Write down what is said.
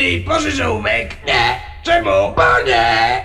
Ty, pożycz ołówek. Nie, Czemu? bo nie!